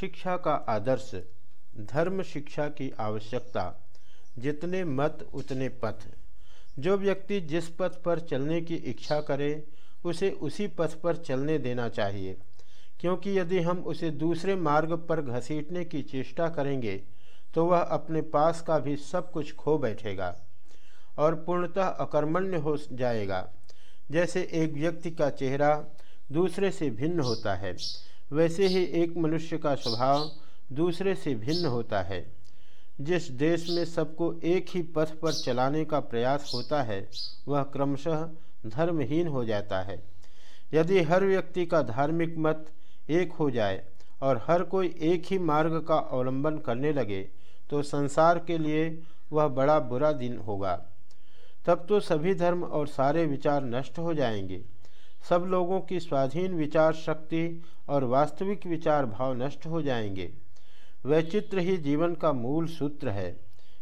शिक्षा का आदर्श, धर्म शिक्षा की आवश्यकता, जितने मत उतने पथ। जो व्यक्ति जिस पथ पर चलने की इच्छा करे, उसे उसी पथ पर चलने देना चाहिए। क्योंकि यदि हम उसे दूसरे मार्ग पर घसीटने की चेष्टा करेंगे तो वह अपने पास का भी सब कुछ खो बैठेगा और पूर्णतः अकर्मण्य हो जाएगा। जैसे एक व्यक्ति का चेहरा दूसरे से भिन्न होता है वैसे ही एक मनुष्य का स्वभाव दूसरे से भिन्न होता है। जिस देश में सबको एक ही पथ पर चलाने का प्रयास होता है, वह क्रमशः धर्महीन हो जाता है। यदि हर व्यक्ति का धार्मिक मत एक हो जाए और हर कोई एक ही मार्ग का अवलंबन करने लगे तो संसार के लिए वह बड़ा बुरा दिन होगा। तब तो सभी धर्म और सारे विचार नष्ट हो जाएँगे। सब लोगों की स्वाधीन विचार शक्ति और वास्तविक विचार भाव नष्ट हो जाएँगे। वैचित्र ही जीवन का मूल सूत्र है।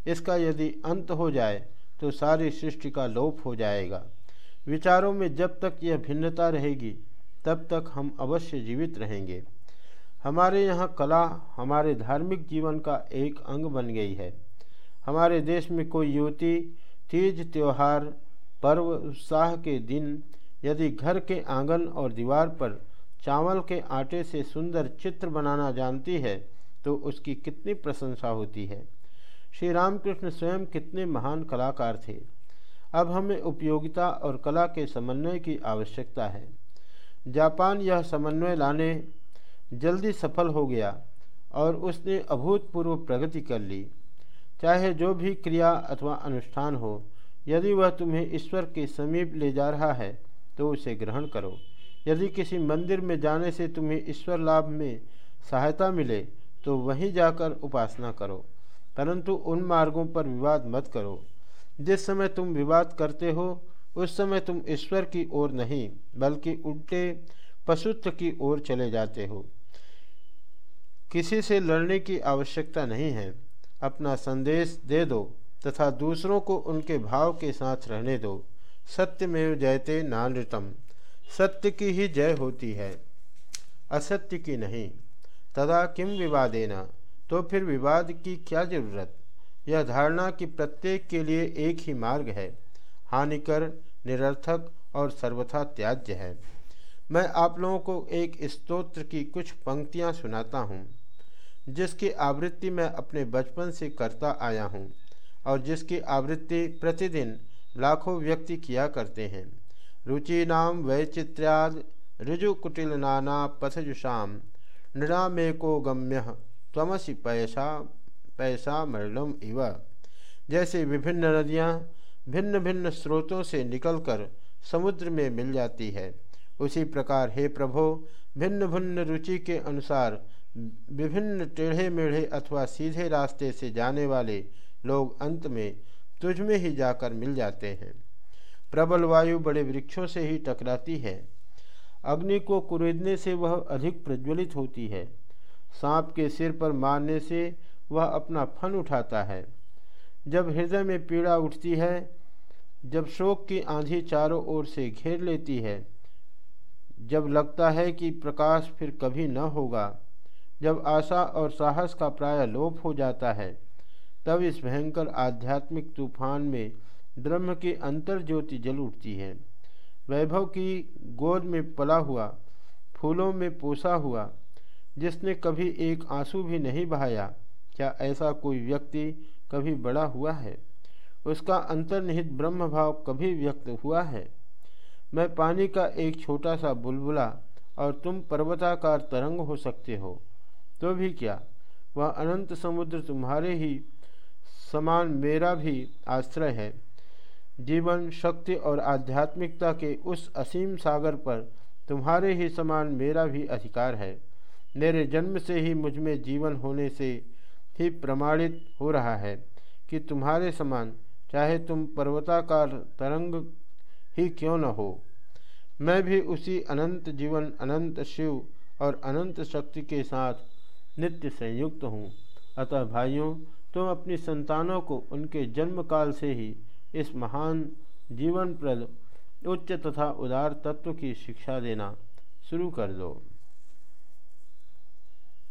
इसका यदि अंत हो जाए तो सारी सृष्टि का लोप हो जाएगा। विचारों में जब तक यह भिन्नता रहेगी, तब तक हम अवश्य जीवित रहेंगे। हमारे यहाँ कला, हमारे धार्मिक जीवन का एक अंग बन गई है। हमारे देश में कोई युवती, तीज त्यौहार, पर्व, उत्साह के दिन यदि घर के आँगन और दीवार पर चावल के आटे से सुंदर चित्र बनाना जानती है तो उसकी कितनी प्रशंसा होती है। श्री रामकृष्ण स्वयं कितने महान कलाकार थे। अब हमें उपयोगिता और कला के समन्वय की आवश्यकता है। जापान यह समन्वय लाने जल्दी सफल हो गया और उसने अभूतपूर्व प्रगति कर ली। चाहे जो भी क्रिया अथवा अनुष्ठान हो, यदि वह तुम्हें ईश्वर के समीप ले जा रहा है तो उसे ग्रहण करो। यदि किसी मंदिर में जाने से तुम्हें ईश्वर लाभ में सहायता मिले तो वहीं जाकर उपासना करो। परंतु उन मार्गों पर विवाद मत करो। जिस समय तुम विवाद करते हो, उस समय तुम ईश्वर की ओर नहीं, बल्कि उल्टे पशुत्व की ओर चले जाते हो। किसी से लड़ने की आवश्यकता नहीं है। अपना संदेश दे दो तथा दूसरों को उनके भाव के साथ रहने दो। सत्यमेव जयते नानृतम। सत्य की ही जय होती है। असत्य की नहीं। तदा किम विवादेना? तो फिर विवाद की क्या ज़रूरत? यह धारणा कि प्रत्येक के लिए एक ही मार्ग है। हानिकर, निरर्थक और सर्वथा त्याज्य है। मैं आप लोगों को एक स्तोत्र की कुछ पंक्तियाँ सुनाता हूँ, जिसकी आवृत्ति मैं अपने बचपन से करता आया हूँ और जिसकी आवृत्ति प्रतिदिन लाखों व्यक्ति किया करते हैं। रुचि नाम वैचित्र्याद, ऋजुकुटिल नाना, पथजुषाम, नृणामेको गम्य तमसी पैसा पैसा मरलम इव। जैसे विभिन्न नदियाँ भिन्न भिन्न स्रोतों से निकलकर समुद्र में मिल जाती है, उसी प्रकार हे प्रभो, भिन्न भिन्न रुचि के अनुसार विभिन्न टेढ़े मेढ़े अथवा सीधे रास्ते से जाने वाले लोग अंत में तुझ में ही जाकर मिल जाते हैं। प्रबल वायु बड़े वृक्षों से ही टकराती है। अग्नि को कुरेदने से वह अधिक प्रज्वलित होती है। सांप के सिर पर मारने से वह अपना फन उठाता है। जब हृदय में पीड़ा उठती है, जब शोक की आंधी चारों ओर से घेर लेती है, जब लगता है कि प्रकाश फिर कभी न होगा, जब आशा और साहस का प्राय लोप हो जाता है। तब इस भयंकर आध्यात्मिक तूफ़ान में ब्रह्म की अंतर ज्योति जल उठती है। वैभव की गोद में पला हुआ, फूलों में पोसा हुआ, जिसने कभी एक आँसू भी नहीं बहाया, क्या ऐसा कोई व्यक्ति कभी बड़ा हुआ है? उसका अंतर्निहित ब्रह्म भाव कभी व्यक्त हुआ है? मैं पानी का एक छोटा सा बुलबुला और तुम पर्वताकार तरंग हो सकते हो तो भी क्या? वह अनंत समुद्र तुम्हारे ही समान मेरा भी आश्रय है। जीवन, शक्ति और आध्यात्मिकता के उस असीम सागर पर तुम्हारे ही समान मेरा भी अधिकार है। मेरे जन्म से ही मुझमें जीवन होने से ही प्रमाणित हो रहा है कि तुम्हारे समान चाहे तुम पर्वताकार तरंग ही क्यों न हो। मैं भी उसी अनंत जीवन, अनंत शिव और अनंत शक्ति के साथ नित्य संयुक्त हूँ। अतः भाइयों तुम अपनी संतानों को उनके जन्मकाल से ही इस महान जीवनप्रद, उच्च तथा उदार तत्व की शिक्षा देना शुरू कर दो।